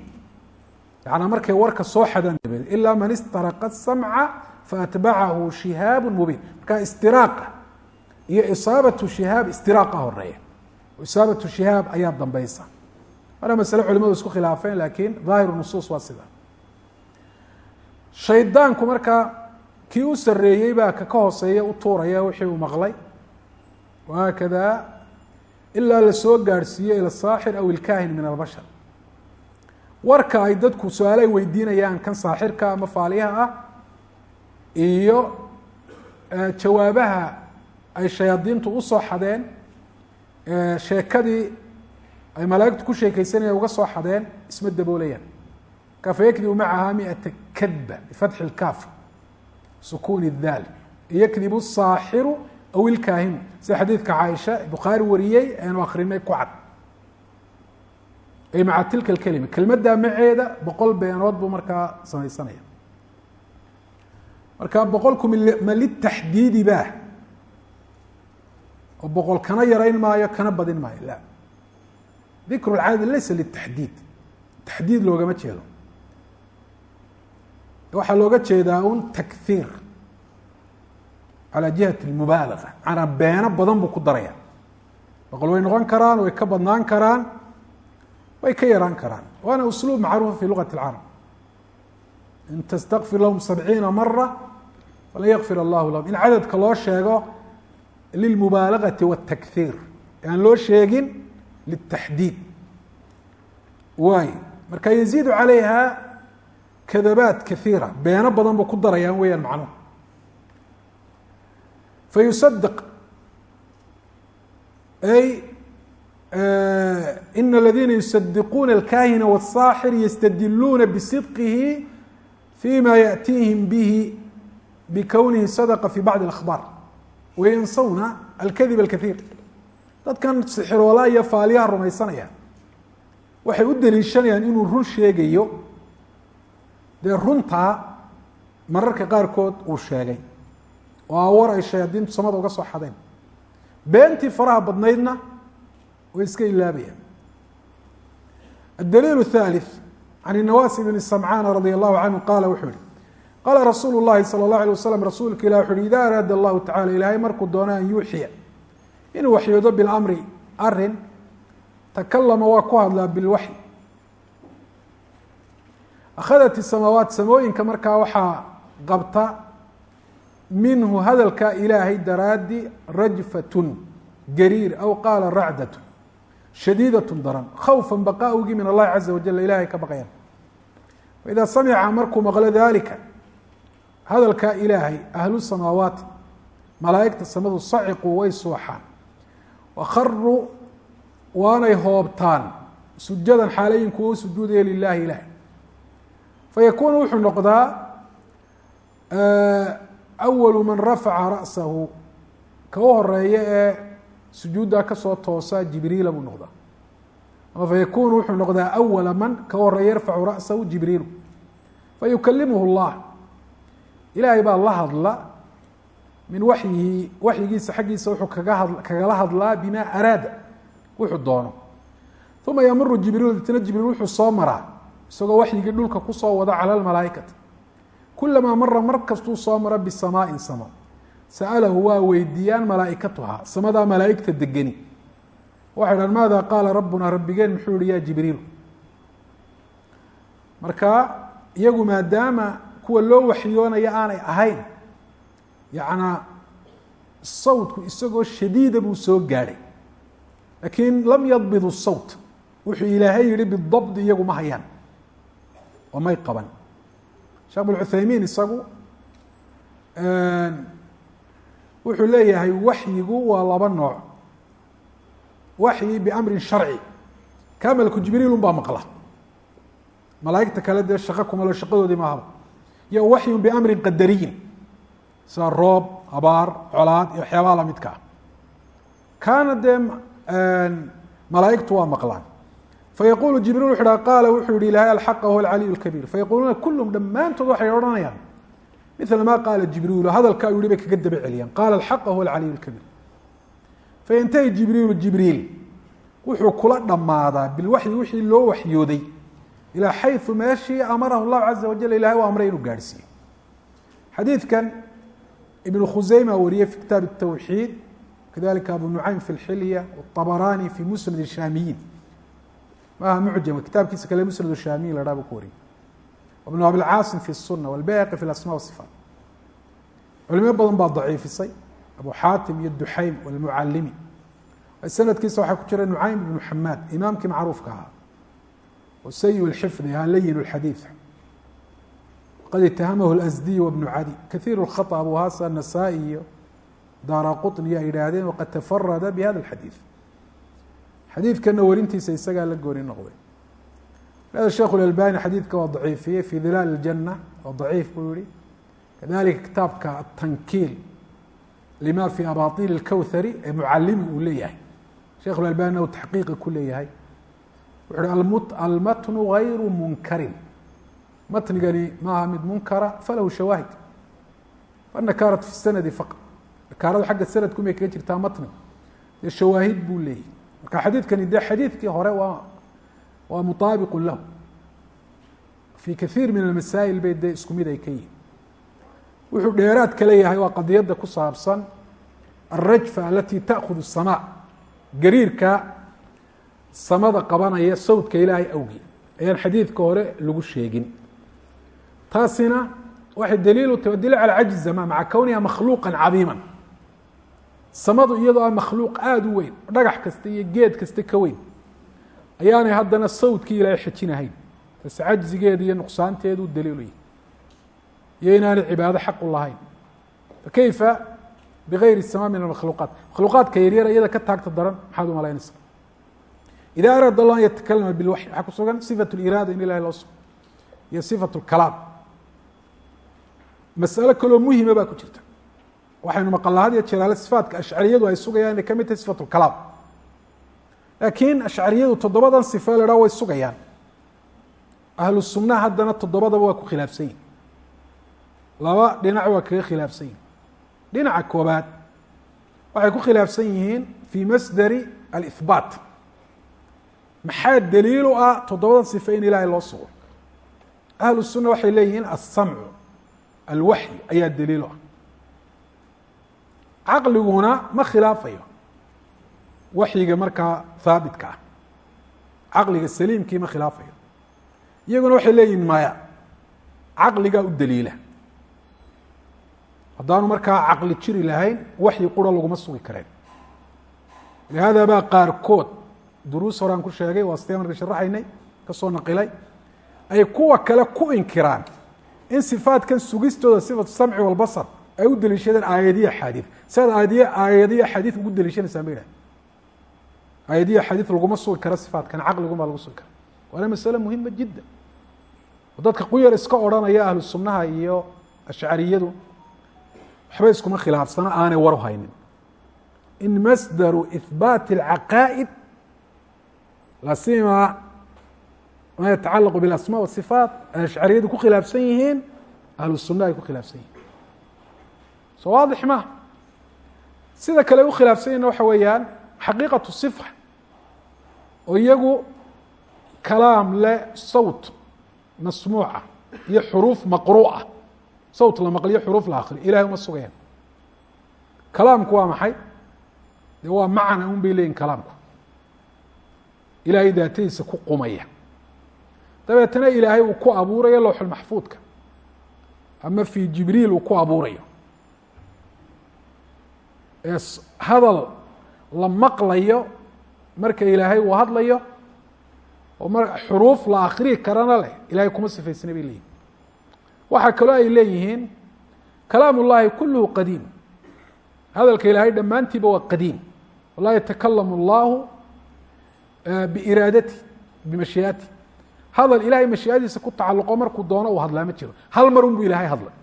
yaana markay warka soo xadaan dabeed ilaa man istaraqa samca faatbacahu shihaabu mubiin. Marka istiraaqa iyo isaabatu shihaab istiraaqa horreeya isaabatu shihaab ayaa dambeysa waana masale culimadu isku khilaafeen laakiin daahiru nusuus waa sida shaydaanku markaa kii u sareeyey baa ka ka hooseeya u tuuraya wixii uu maqlay wahaakada ilaa la soo gaadhsiiyo ila saaxir aw ilkaahin min albashar warka ay dadku su'aalo ay weydiinayaan kan saaxirka ama faaliyaha ah iyo jawaabaha ay shayaadiintu u soo xadeen sheekadii ay malaaigtu ku sheekeysanayaan uga soo xadeen isma daboolayaan. Ka fayakdibu macaha miata kadba bifatxi lkaaf sukuuni daal yakdibu saaxiru aw ilkaahinu sida xadiidka caaisha bukhaari wariyey aynu akrinay ku cad. Ay maca tilka kelima kelmaddaa maceeda boqol beenood buu markaa samaysanaya. Marka boqolku ma litaxdiidi ba oo boqol kana yarayn maayo kana badin maayo. La. Dikru lcaadad laysa litaxdiid. Taxdiid loogama jeedo. Waxaa looga jeedaa un takhiir calaa jihat lmubaalaga macanaa beeno badan buu ku daraya. Boqol way noqon karaan way ka badnaan karaan way ka yaraan karaan. Waana usluub macruufa fi lugat اlcarab in tastakfir lahum sabciina mara falan yakfir allahu lahum. In cadadka loo sheego lilmubaalagati wاtakhiir aan loo sheegin litaxdiid waay marka yaziidu calayha kadabaat kaiira beeno badan buu ku darayaan weeyaan macnuhu fayusadq ay in اladina yusadiquuna اlkahina wالsaaxir ystadiluuna bsidqihi fima yaأtiihim bihi bikownihi sadqa fi bacضi اأkhbaar wayansawna alkadib اlkaiir dadkan sixiroolaa iyo faaliyaha rumaysanaya waxay u deliishanayaan inuu run sheegayo dee runtaa mararka qaarkood uu sheegay oo a war ay shayaadiintu samada uga soo xadeen beentii faraha badnaydna way iska ilaabayaan الdliil الثالث عن النواس بن سمعاn رضي الله عنه qala wuxuu yihi qaala rasuulu llahi sala اllahu alay wasalam rasuulka ilah wuxu uhi ida araada allahu tacala ilaahay markuu doono an yuuxiya inuu waxyoodo bilamri arrin takalama waa ku hadlaa bilwaxyi akhadat isamaawaat samooyinka markaa waxaa qabta minhu hadalka ilaahay daraadi rajfatun gariir aw qaala racdatun shadiidatun daran khawfan baqaawgii min allahi caza wajal ilaahay ka baqayan waidaa samica markuu maqlo dalika hadalka ilaahay ahlu samaawaati malaaigta samadu saciquu way suuxaan wakaruu waanay hoobtaan. Sujadan xaalayin kuwa u sujuudaya lilahi ilahi fayakuunu wuxuu noqdaa awalu man rafaca ra'sahu. Ka u horreeya ee sujuuddaa ka soo toosa jibriila buu noqdaa. Ama fayakunu wuxuu noqdaa awala man ka u horreeya yarfacu ra'sahu jibriilu. Fayukalimuhu اllah ilaahay baa la hadla min waxyihi waxyigiisa xaggiisa wuxuu kaga had kagala hadlaa bima araada wuxuu doono. Uma yamuru jibriil itna jibriil wuxuu soo maraa isagoo waxyigii dhulka ku soo wada cala lmalaaikati kulamaa mara mar kastuu soo maro bisamaain samo sa'alahu waa weydiiyaan malaaikatuhaa samadaa malaaigta degeni. Waxay dhahan maada qaala rabbuna rabbigeen? Muxuu yihi ya jibriilu marka iyagu maadaama kuwa loo waxyoonaya aanay ahayn. Yacnaa sawtku isagoo shadiida buu soo gaadhay laakiin lam yadbidu sawt. Wuxuu ilaahay yihi bidabdi iyagu ma hayaan. Oo may qaban. Sheekh bncuthaymiin isagu wuxuu leeyahay waxyigu waa laba nooc. Waxyi biamrin sharci. Kaa malku jibriil un baa maqla. Malaaigta kale dee shaqo kumalo shaqadoodii maahaba iyo waxyu biamrin qadariyin. Sida roob abaar colaad iyo waxyaabaha lamidka ah. Kaana dee malaaigtu waa maqlaan. Fayaqulu jibriil wuxu qaala wuxuu yihi ilahay alxaqa huwa alcaliy اlkabiir fayaquluuna kulum dhammaantood waxay odhanayaan mila ma qaala jibriilu hadalkaa u yihi bay kaga daba celiyaan qaala alxaqa huwa alcaliy اlkabiir fayantahi jibriilu jibriil wuxuu kula dhammaadaa bilwaxyi wixii loo waxyooday ilaa xayu meeshii amarahu llahu caza wajal ilahay u amray inuu gaadhsiiyo xadiidkan ibn khuseyma wariyey fi kitaab الtawxiid kadalika abu nucaym fi اlxilya wاطabarani fi musnad الshaamiyiin maaha mucjam kitaabkiisa kale musnad shaamiyin la dhaa buu ku wariyey ibn abilcaasim fi الsuna wاlbayhaqi fi اlasma wصifaat culimo badan baa daciifisay abu xaatim iyo duxaym walmucalimi sanadkiisa waxaa ku jira nucaym ibnu xamaad imaamkii macruufka ahaa oo sayi lxifdi ahaa layin lxadiid qad itahamahu lasdiy wabnu cadi kaiir lkhaطأ abu hasa nasaa-i iyo daara quطni ay yidhaahdeen waqad tafarada bihada اlxadiid xadiidkana werintiisa isagaa la gooni noqday hada sheekh اlalbani xadiidka waa daciifiyey fi dilaal اljana waa daciif buu yihi kadalika kitaabka atankiil lima fi abaطil اlkowthari ee mucalimi uu leeyahay shekh اlalbani u taxqiiqa ku leeyahay wuxu almatnu gayru munkarin. Matnigani maaha mid munkara falahu shawaahid. Anakaarat fi sanadi faqad nakaarada xagga sanadkumay kaga jirtaa matniga dee shawaahid buu leeyahy marka xadiidkani dee xadiidkii hore waa waa muaabiqu lahu. Fi kaiir min almasaa'il bay dee isku mid ay ka yihiin wuxuu dheeraad ka leeyahay waa qadiyadda ku saabsan alrajfa alati ta'khud الsamaa gariirka samada qabanaya sawdka ilaahay awgi ayaan xadiidka hore lagu sheegin taasina waxay daliil tahy daliil calى cajzi zama maca kowniha makhluuqa cadiima samadu iyadoo ah makhluuq aada u weyn dhagax kasta iyo geed kasta ka weyn ayaanay haddana sawdkii ilaahay xejinahayn taas cajzigeeda iyo nuqsaanteedu daliilu yahy iyo inaanay cibaado xaq u lahayn fakayfa bigayri الsama min almakhluuqaat makhluuqaadka yaryar iyada ka taagta daran maxaad u malaynaysa ida araada allah an yatakalama bilwaxy waxaa ku sugan sifat اliraada in ilahi loo sugo iyo sifat اlkalaam masalo kaloo muhima baa ku jirta waxaynu maqalnaa had iyo jeeraale sifaatka ashcariyadu ay sugayaan inay ka mid tahay sifat اlkalaam laakiin ashcariyadu toddobadan sifa la haha way sugayaan ahlu sunna haddana toddobadaba waa ku khilaafsan yihin laba dhinac waa kaga khilaafsan yihin dhinaca koobaad waxay ku khilaafsan yihiin fii masdari alihbaat maxaa daliil u ah? Toddobadan sifa in ilaahay loo sugo. Ahlu sunna waxay leeyihiin alsamcu alwaxyi ayaa daliil u ah. Caqliguna ma khilaafayo. Waxyiga markaa haabitka ah caqliga saliimkii ma khilaafayo. Iyaguna waxay leeyihiin maya caqligaa u daliila. Haddaanu markaa caqli jiri lahayn waxyi qura laguma sugi kareen. Lihaada baa qaarkood duruus horaan ku sheegay waa sidee marka sharaxaynay ka soo naqilay ay kuwa kale ku inkiraan. In sifaatkan sugistooda sifatu samci walbasar ay u daliishadeen aayadiya axaadiid siaad aayadiy aayadiya axaadiid ugu daliishanaysaan ba yidhaha aayadiya axaadiid laguma sugi karo sifaatkan caqligumaa lagu sugi kara waana masale muhima jidda oo dadka quyar iska odhanaya ahlu sunnaha iyo ashcariyadu waxba iskuma khilaafsano aanay war haynin. In masdaru ihbaati اlcaqaa'id lasima ma yatacalaqu biاlasma wasifaat ay ashcariyadu ku khilaafsan yihiin ahlu sunna ay ku khilaafsan yihiin. So waadix ma. Sida kale u khilaafsan yihiin waxa weeyaan xaqiiqatu صifa oo iyagu kalaam le sawt masmuuca iyo xuruuf maqruuca. Sawt la maqliyo xuruuf la akriyo ilahay uma sugayaan. Kalaamku waa maxay? De waa macna un bay leeyihiin kalaamku ilaahay daatadiisa ku qumaya. Dabeetana ilaahay uu ku abuurayo lowxulmaxfuudka ama fi jibriil uu ku abuurayo. Ee hadal la maqlayo marka ilaahay uu hadlayo oo mar xuruuf la akrii karana leh ilahay kuma sifaysana bay leeyihiin waxaa kaloo ay leeyihiin kalaam ullahi kuluhu qadiim. Hadalka ilaahay dhammaantiiba waa qadiim. Walaa yatakalamu allahu biiraadati bimashiiati hadal ilahay mashiiadiisa ku tacaluqo markuu doono uu hadlaa ma jiro hal mar un bu ilahay hadlay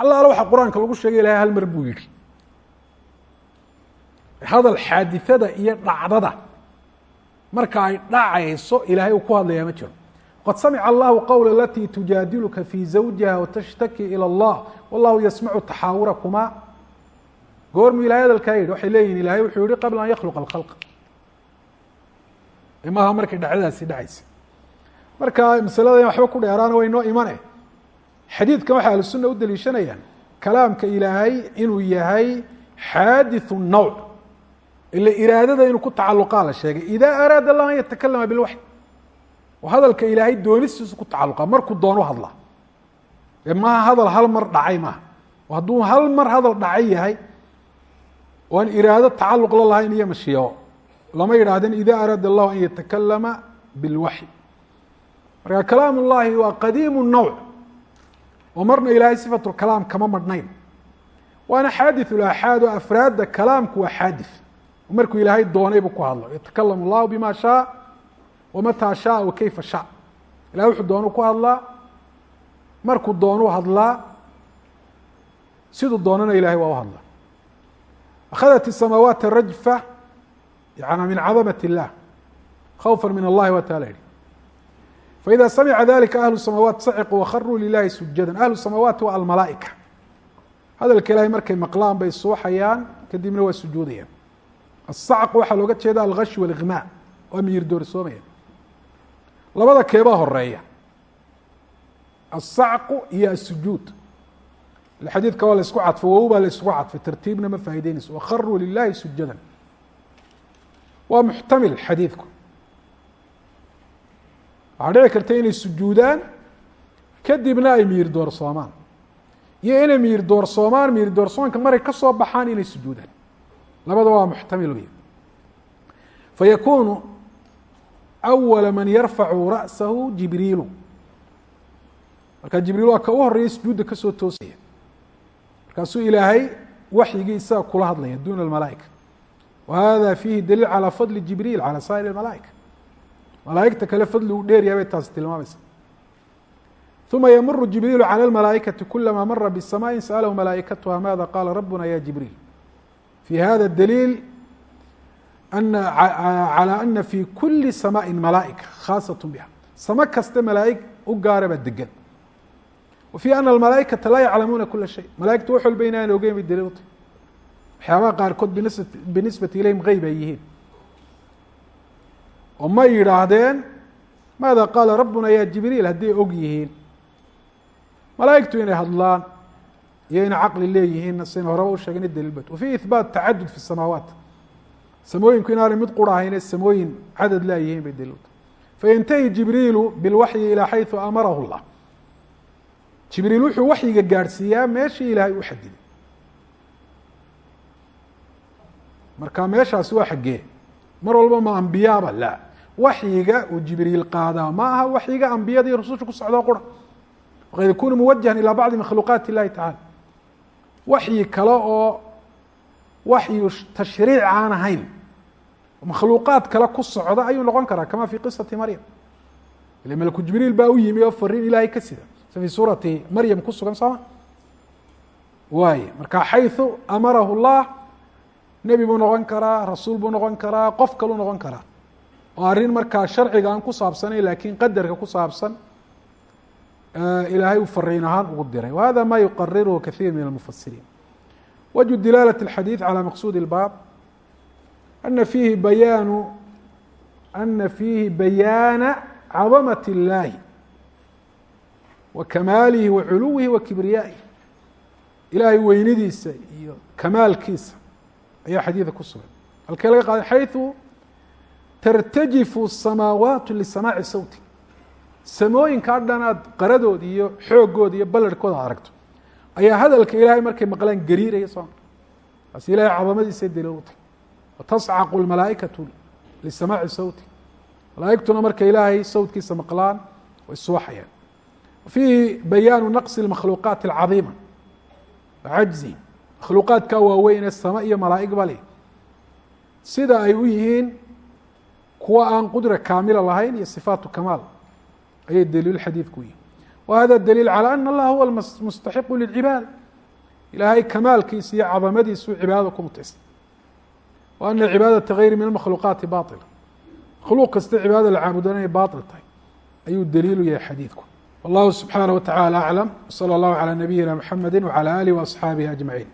allaala waxa qur'aanka lagu sheegay ilahay hal mar buu yihi hadal xaadithada iyo dhacdada marka ay dhacayso ilahay uu ku hadlayaa ma jiro qad samica allahu qowla alatii tujaadiluka fi zawjiha watashtaki ilى اllah wallahu yasmacu taxaawurakuma goormuu ilahay hadalkaa yidhi waxay leeyihiin ilahay wuxuu yihi qabla an yakhluqa alkhalq imaha markay dhacdadaasi dhacaysa. Marka masalada waxba ku dheeraana way noo imane xadiidkan waxay ahlusunna u daliishanayaan kalaamka ilaahay inuu yahay xaadithu nawc ila iraadada inuu ku tacaluqaa la sheegay. Ida araada allah an yatakalama bilwaxy hadalka ilaahay doonistiisu ku tacaluqa markuu doono hadla. Ee maaha hadal hal mar dhacay maaha. Hadduu hal mar hadal dhacay yahay oo iraado tacaluq la lahayn iyo mashiico lama yidhaahdeen ida araada allahu an yatakalama bilwaxy marka kalaam ullahi waa qadiimu nawc oo marna ilaahay sifatu kalaam kama madhnayn waana xaadiث laxaad oo afraadda kalaamku waa xaadiث oo markuu ilaahay doonay buu ku hadlo yatakalam اllahu bima shaء wamataa shaء wakayfa shaء ilahay wuxuu doonuu ku hadlaa markuu doonuu hadlaa siduu doonana ilahay waa u hadlaa akhadat الsamaawaat rajfa yana min cadamaة الlah khawfa min allahi wa taala yihi faida samica dalika ahlu الsamaawaat saciquu wakharuu lilahi sujada ahlu الsamaawaati waa almalaaئika hadalka ilahay markay maqlaan bay suuxayaan kadibna waa sujuudayaan asacq waxaa looga jeeda algash wاlغmaa waa miyir doorsoomaya labada keebaa horeeya asacqu iyo asujuud xadiidka waa la isku cadfo wow baa la isku cadfay tartiibna ma faa'ideynayso wakharuu lilahi sujadan waa muxtamil xadiidku. Waxaa dhici karta inay sujuudaan kadibna ay miyir doorsoomaan iyo inay miyir doorsoomaan miyir doorsoonka maray ka soo baxaan inay sujuudaan. Labada waa muxtamil wey fayakunu awala man yarfacu ra'sahu jibriilu. Markaa jibriil waa ka u horreeya sujuudda ka soo toosaya. Markaasuu ilaahay waxyigii isaga kula hadlaya duna almalaa'ika wa hada fiihi daliil calى fadli jibriil calى saa'ir اmalaaئika malaaigta kale fadli uu dheeryaha bay taasi tilmaamaysa uma ymuru jibriilu calى اlmalaa'ikati kulama mara bsamaءi sأlahu malaa'ikatuha mada qala rabuna ya jibriil fi hada daliil calى ana fi kuli samaءi malaa'ika khaasaة biha samo kasta malaa'ig u gaara baa degan wa fi ana almalaaئikata laa yaclamuuna kula shay malaigtu wax walba inaan ogeyn bay daliil utay waxyaabaha qaarkood binisbati ilayhim geyb ay yihiin. Oo ma yidhaahdeen maada qaala rabuna ya jibriil? Hadday og yihiin. Malaa'igtu inay hadlaan iyo inay caqli leeyihiinna sin horeba u sheegay daliil bat wa fi ihbaat tacadud fi samaawaat. Samooyinku inaanay mid qura ahayn samooyin cadad laayihiin bay daliil utay fayantahi jibriilu bilwaxyi ilaa xayثu amarahu llah jibriil wuxuu waxyiga gaadhsiiyaa meeshii ilaahay u xadiday marka meeshaasi waa xaggee mar walba ma ambiyaaba la. Waxyiga uu jibriil qaadaa ma aha waxyiga ambiyada iyo rususha ku socdoo qura. Waqad yakunu muwajahan ilaa bacdi makhluuqaati illahi tacala waxyi kale oo waxyu tashriic aan ahayn makhluuqaad kale ku socda ayuu noqon karaa kama fi qisati maryam. Ila malaku jibriil baa u yimi oo fariin ilaahay ka sida. Si fi suurati maryam ku sugan sooma waay marka xayثu amarahu llah nebi buu noqon karaa rasuul buu noqon karaa qof kaluu noqon karaa oo arrin markaa sharciga aan ku saabsanayn lakiin qadarka ku saabsan ilaahay uu fariin ahaan ugu diray wahada ma yuqariruhu kahiir min almufasiriin wجه dilaalة الxadيiث عalى maqsud الbاb أna fiihi bayaanu أna fiihi bayaana cadamaة الlahi wa kamaalihi wa culuwihi wa kibriyaa'ihi ilaahay weynidiisa iyo kamaalkiisa ayaa xadiida ku sugan halkee laga qaaday xayثu tartajifu الsamaawaatu lisamaaci sawti samooyinkaa dhan aad qaradood iyo xoogooda iyo balarhkooda ad aragto ayaa hadalka ilaahay markay maqlaan gariiraya soo taas ilahay cadamadiisay daliilutay watascaqu lmalaa'ikatu lisamaaci sawti malaaigtuna markay ilaahay sawtkiisa maqlaan way suuxayaan fiihi bayaanu naqsi اmakhluuqaati اlcadiima wacajzi makhluuqaadkaa waaweyn ee sama iyo malaa'igba leh sida ay u yihiin kuwa aan qudra kaamila lahayn iyo sifaatu kamaal ayay daliil xadiidku yihin whada daliil calى ana اllaha huwa mustaxiqu lilcibaada ilaahay kamaalkiisa iyo cadamadiisuu cibaadada ku mutaysta wa ana cibaadata gayri min almakhluuqaati baila makhluuq kasta cibaadada la caabudana inay bail tahay ayuu daliilu yahay xadiidku wallahu subxaanaه wa tacala aclam wslى اllahu calى nabiyina mxamedi wعalى alih وaصxaabihi aجmaciin